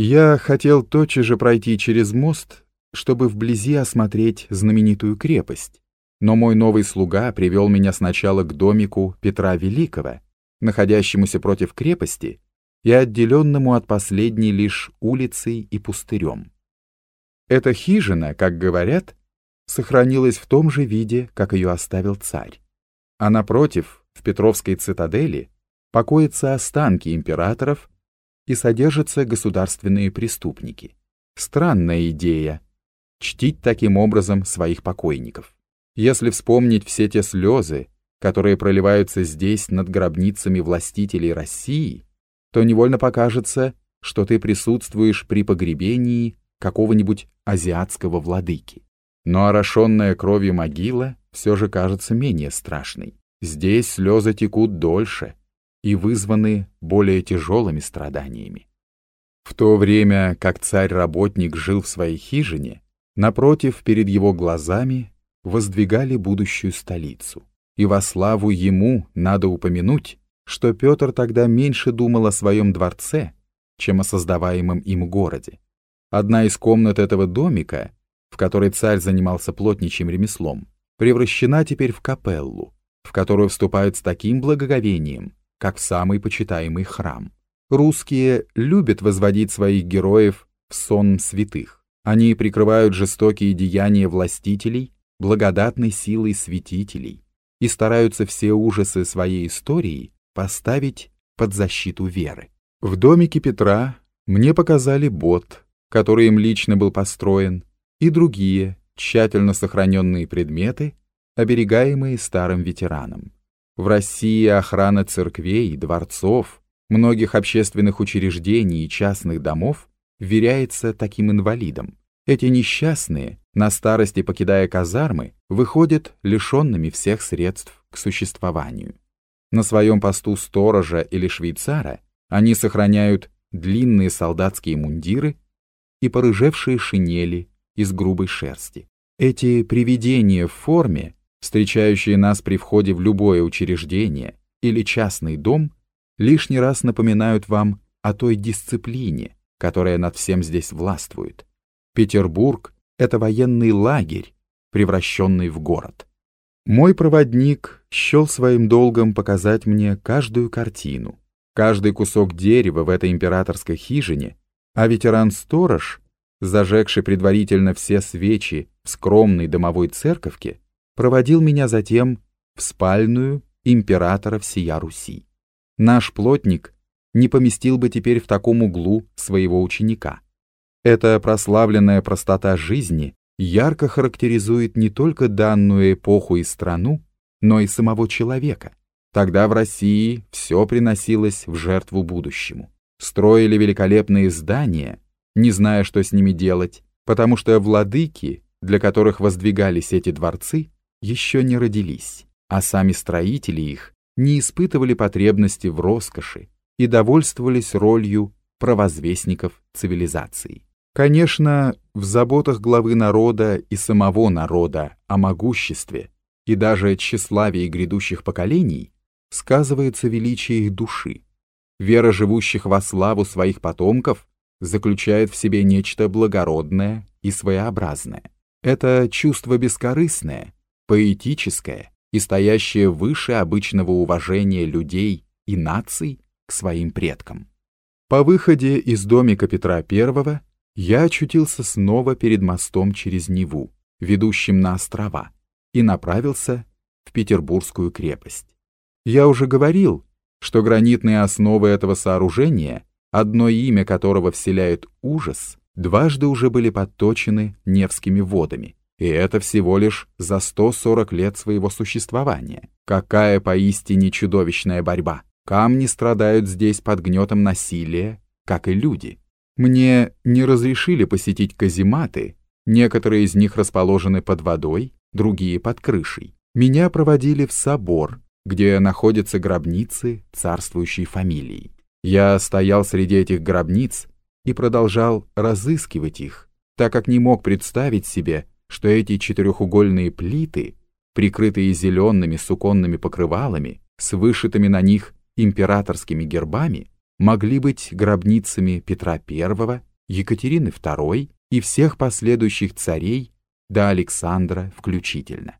Я хотел тотчас же пройти через мост, чтобы вблизи осмотреть знаменитую крепость, но мой новый слуга привел меня сначала к домику Петра Великого, находящемуся против крепости и отделенному от последней лишь улицей и пустырем. Эта хижина, как говорят, сохранилась в том же виде, как ее оставил царь. А напротив, в Петровской цитадели, покоятся останки императоров и содержатся государственные преступники. Странная идея — чтить таким образом своих покойников. Если вспомнить все те слезы, которые проливаются здесь над гробницами властителей России, то невольно покажется, что ты присутствуешь при погребении какого-нибудь азиатского владыки. Но орошенная кровью могила все же кажется менее страшной. Здесь слезы текут дольше и вызваны более тяжелыми страданиями. В то время, как царь-работник жил в своей хижине, напротив, перед его глазами воздвигали будущую столицу. И во славу ему надо упомянуть, что Петр тогда меньше думал о своем дворце, чем о создаваемом им городе. Одна из комнат этого домика, в которой царь занимался плотничьим ремеслом, превращена теперь в капеллу, в которую вступают с таким благоговением, как в самый почитаемый храм. Русские любят возводить своих героев в сон святых. Они прикрывают жестокие деяния властителей благодатной силой святителей и стараются все ужасы своей истории поставить под защиту веры. В домике Петра мне показали бот, который им лично был построен, и другие тщательно сохраненные предметы, оберегаемые старым ветераном. В России охрана церквей, дворцов, многих общественных учреждений и частных домов вверяется таким инвалидам. Эти несчастные, на старости покидая казармы, выходят лишенными всех средств к существованию. На своем посту сторожа или швейцара они сохраняют длинные солдатские мундиры и порыжевшие шинели из грубой шерсти. Эти привидения в форме, встречающие нас при входе в любое учреждение или частный дом, лишний раз напоминают вам о той дисциплине, которая над всем здесь властвует. Петербург — это военный лагерь, превращенный в город. Мой проводник счел своим долгом показать мне каждую картину, каждый кусок дерева в этой императорской хижине, а ветеран-сторож, зажегший предварительно все свечи в скромной домовой церковке, проводил меня затем в спальную императора всея Руси. Наш плотник не поместил бы теперь в таком углу своего ученика. Эта прославленная простота жизни ярко характеризует не только данную эпоху и страну, но и самого человека. Тогда в России все приносилось в жертву будущему. Строили великолепные здания, не зная, что с ними делать, потому что владыки, для которых воздвигались эти дворцы, еще не родились, а сами строители их не испытывали потребности в роскоши и довольствовались ролью провозвестников цивилизации. Конечно, в заботах главы народа и самого народа о могуществе и даже тщеславии грядущих поколений сказывается величие их души. Вера живущих во славу своих потомков заключает в себе нечто благородное и своеобразное. Это чувство бескорыстное, поэтическое и стоящее выше обычного уважения людей и наций к своим предкам. По выходе из домика Петра I я очутился снова перед мостом через Неву, ведущим на острова, и направился в Петербургскую крепость. Я уже говорил, что гранитные основы этого сооружения, одно имя которого вселяет ужас, дважды уже были подточены Невскими водами, и это всего лишь за 140 лет своего существования. Какая поистине чудовищная борьба! Камни страдают здесь под гнетом насилия, как и люди. Мне не разрешили посетить казематы, некоторые из них расположены под водой, другие под крышей. Меня проводили в собор, где находятся гробницы царствующей фамилии. Я стоял среди этих гробниц и продолжал разыскивать их, так как не мог представить себе, что эти четырехугольные плиты, прикрытые зелеными суконными покрывалами, с вышитыми на них императорскими гербами, могли быть гробницами Петра I, Екатерины II и всех последующих царей до Александра включительно.